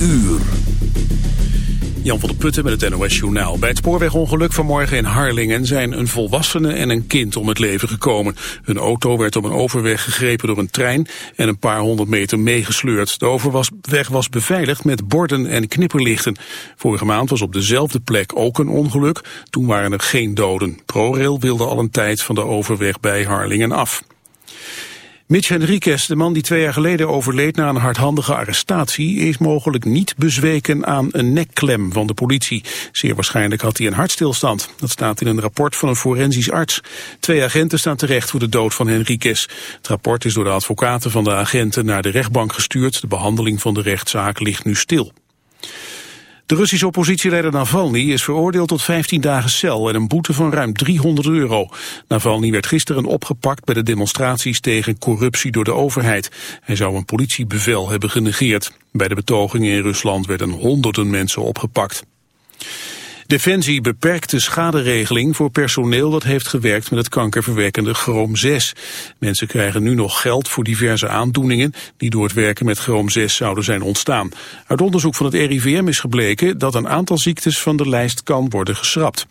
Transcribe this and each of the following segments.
uur. Jan van der Putten met het NOS Journaal. Bij het spoorwegongeluk vanmorgen in Harlingen zijn een volwassene en een kind om het leven gekomen. Hun auto werd op een overweg gegrepen door een trein en een paar honderd meter meegesleurd. De overweg was beveiligd met borden en knipperlichten. Vorige maand was op dezelfde plek ook een ongeluk. Toen waren er geen doden. ProRail wilde al een tijd van de overweg bij Harlingen af. Mitch Henriquez, de man die twee jaar geleden overleed na een hardhandige arrestatie, is mogelijk niet bezweken aan een nekklem van de politie. Zeer waarschijnlijk had hij een hartstilstand. Dat staat in een rapport van een forensisch arts. Twee agenten staan terecht voor de dood van Henriquez. Het rapport is door de advocaten van de agenten naar de rechtbank gestuurd. De behandeling van de rechtszaak ligt nu stil. De Russische oppositieleider Navalny is veroordeeld tot 15 dagen cel en een boete van ruim 300 euro. Navalny werd gisteren opgepakt bij de demonstraties tegen corruptie door de overheid. Hij zou een politiebevel hebben genegeerd. Bij de betogingen in Rusland werden honderden mensen opgepakt. Defensie beperkt de schaderegeling voor personeel dat heeft gewerkt met het kankerverwekkende chroom 6. Mensen krijgen nu nog geld voor diverse aandoeningen die door het werken met chroom 6 zouden zijn ontstaan. Uit onderzoek van het RIVM is gebleken dat een aantal ziektes van de lijst kan worden geschrapt.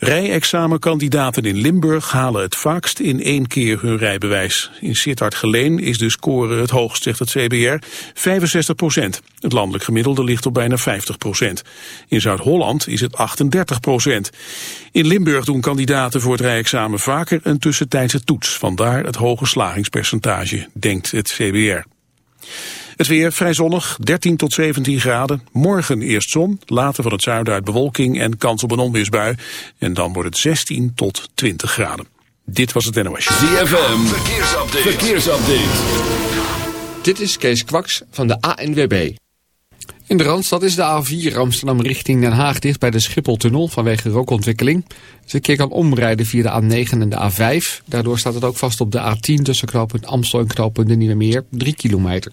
Rijexamenkandidaten in Limburg halen het vaakst in één keer hun rijbewijs. In Sittard-Geleen is de score het hoogst, zegt het CBR, 65 procent. Het landelijk gemiddelde ligt op bijna 50 procent. In Zuid-Holland is het 38 procent. In Limburg doen kandidaten voor het rijexamen vaker een tussentijdse toets. Vandaar het hoge slagingspercentage, denkt het CBR. Het weer vrij zonnig, 13 tot 17 graden. Morgen eerst zon, later van het zuiden uit bewolking en kans op een onweersbui. En dan wordt het 16 tot 20 graden. Dit was het NOS. ZFM, verkeersupdate. verkeersupdate. Dit is Kees Kwaks van de ANWB. In de Randstad is de A4 Amsterdam richting Den Haag dicht bij de Schipholtunnel vanwege rookontwikkeling. Het verkeer kan omrijden via de A9 en de A5. Daardoor staat het ook vast op de A10 tussen knooppunt Amstel en knooppunt de Nieuwe Meer, 3 kilometer.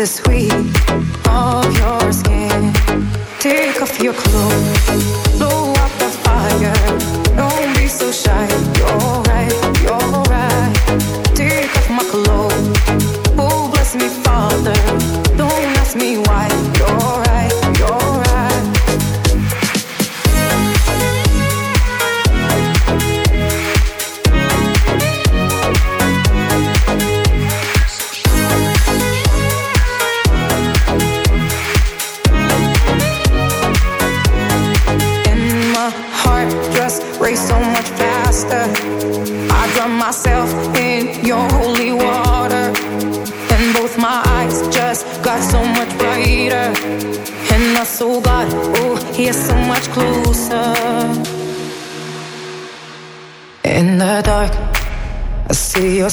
the sweet of your skin. Take off your clothes. Blow